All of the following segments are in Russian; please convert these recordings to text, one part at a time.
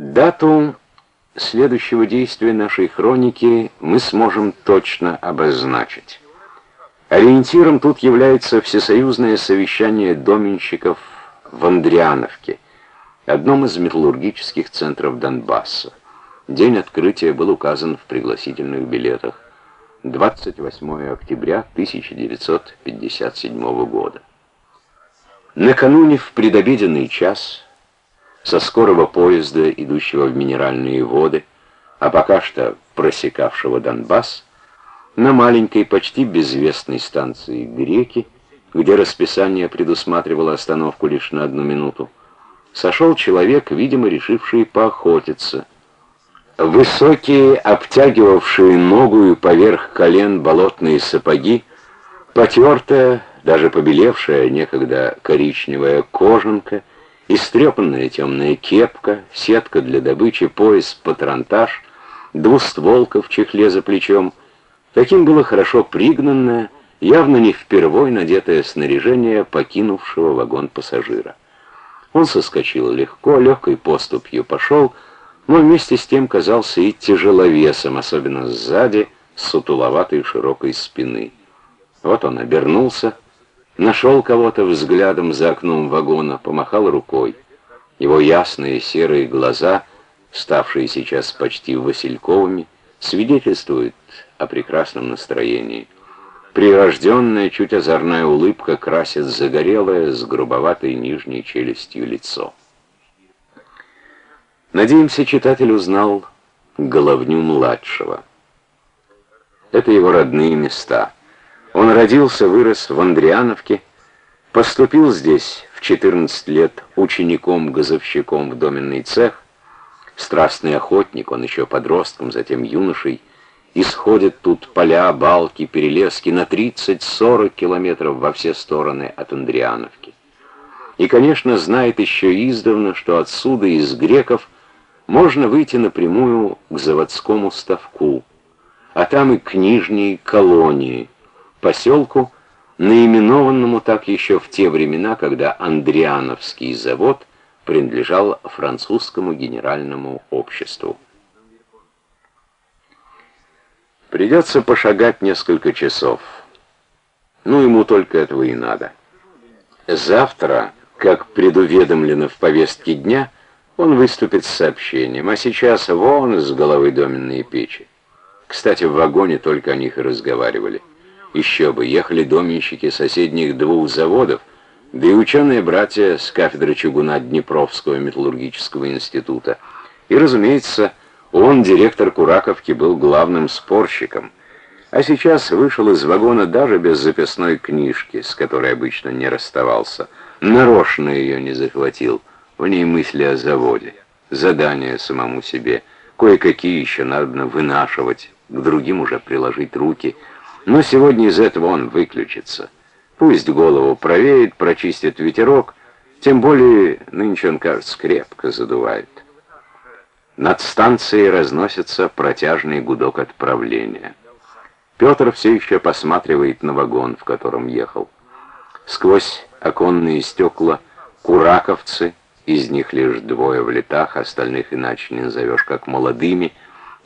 Дату следующего действия нашей хроники мы сможем точно обозначить. Ориентиром тут является всесоюзное совещание доменщиков в Андриановке, одном из металлургических центров Донбасса. День открытия был указан в пригласительных билетах 28 октября 1957 года. Накануне в предобеденный час со скорого поезда, идущего в минеральные воды, а пока что просекавшего Донбасс, на маленькой, почти безвестной станции Греки, где расписание предусматривало остановку лишь на одну минуту, сошел человек, видимо, решивший поохотиться. Высокие, обтягивавшие ногу и поверх колен болотные сапоги, потертая, даже побелевшая некогда коричневая кожанка, истрепанная темная кепка, сетка для добычи, пояс, патронтаж, двустволка в чехле за плечом. Таким было хорошо пригнанное, явно не впервой надетое снаряжение покинувшего вагон пассажира. Он соскочил легко, легкой поступью пошел, но вместе с тем казался и тяжеловесом, особенно сзади, сутуловатой широкой спины. Вот он обернулся, Нашел кого-то взглядом за окном вагона, помахал рукой. Его ясные серые глаза, ставшие сейчас почти васильковыми, свидетельствуют о прекрасном настроении. Прирожденная, чуть озорная улыбка красит загорелое с грубоватой нижней челюстью лицо. Надеемся, читатель узнал Головню-младшего. Это его родные места — он родился, вырос в Андриановке, поступил здесь в 14 лет учеником-газовщиком в доменный цех, страстный охотник, он еще подростком, затем юношей, исходят тут поля, балки, перелески на 30-40 километров во все стороны от Андриановки. И, конечно, знает еще издавна, что отсюда, из греков, можно выйти напрямую к заводскому ставку, а там и к нижней колонии, поселку, наименованному так еще в те времена, когда Андриановский завод принадлежал французскому генеральному обществу. Придется пошагать несколько часов. Ну, ему только этого и надо. Завтра, как предуведомлено в повестке дня, он выступит с сообщением, а сейчас вон с головы доменные печи. Кстати, в вагоне только о них и разговаривали. Еще бы, ехали доменщики соседних двух заводов, да и ученые-братья с кафедры чугуна Днепровского металлургического института. И, разумеется, он, директор Кураковки, был главным спорщиком, а сейчас вышел из вагона даже без записной книжки, с которой обычно не расставался. Нарочно ее не захватил, в ней мысли о заводе, задания самому себе, кое-какие еще надо вынашивать, к другим уже приложить руки — но сегодня из этого он выключится. Пусть голову провеет, прочистит ветерок, тем более нынче он, кажется, крепко задувает. Над станцией разносится протяжный гудок отправления. Петр все еще посматривает на вагон, в котором ехал. Сквозь оконные стекла кураковцы, из них лишь двое в летах, остальных иначе не назовешь как молодыми,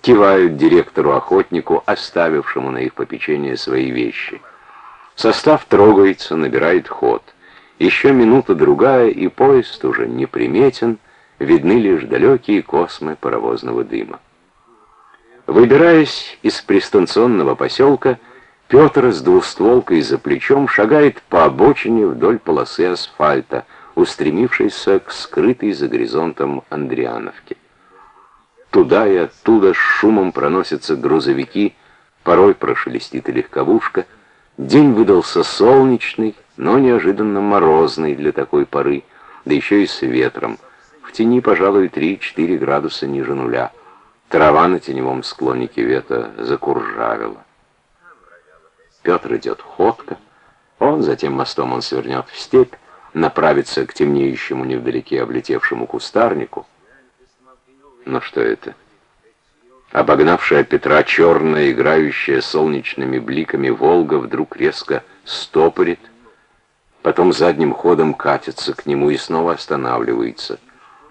кивают директору-охотнику, оставившему на их попечение свои вещи. Состав трогается, набирает ход. Еще минута-другая, и поезд уже неприметен, видны лишь далекие космы паровозного дыма. Выбираясь из пристанционного поселка, Петр с двустволкой за плечом шагает по обочине вдоль полосы асфальта, устремившейся к скрытой за горизонтом Андриановке. Туда и оттуда с шумом проносятся грузовики, порой прошелестит и легковушка. День выдался солнечный, но неожиданно морозный для такой поры, да еще и с ветром. В тени, пожалуй, 3-4 градуса ниже нуля. Трава на теневом склоне кивета закуржавила. Петр идет ходко, он, затем мостом он свернет в степь, направится к темнеющему невдалеке облетевшему кустарнику, но что это? Обогнавшая Петра черная, играющая солнечными бликами Волга, вдруг резко стопорит, потом задним ходом катится к нему и снова останавливается.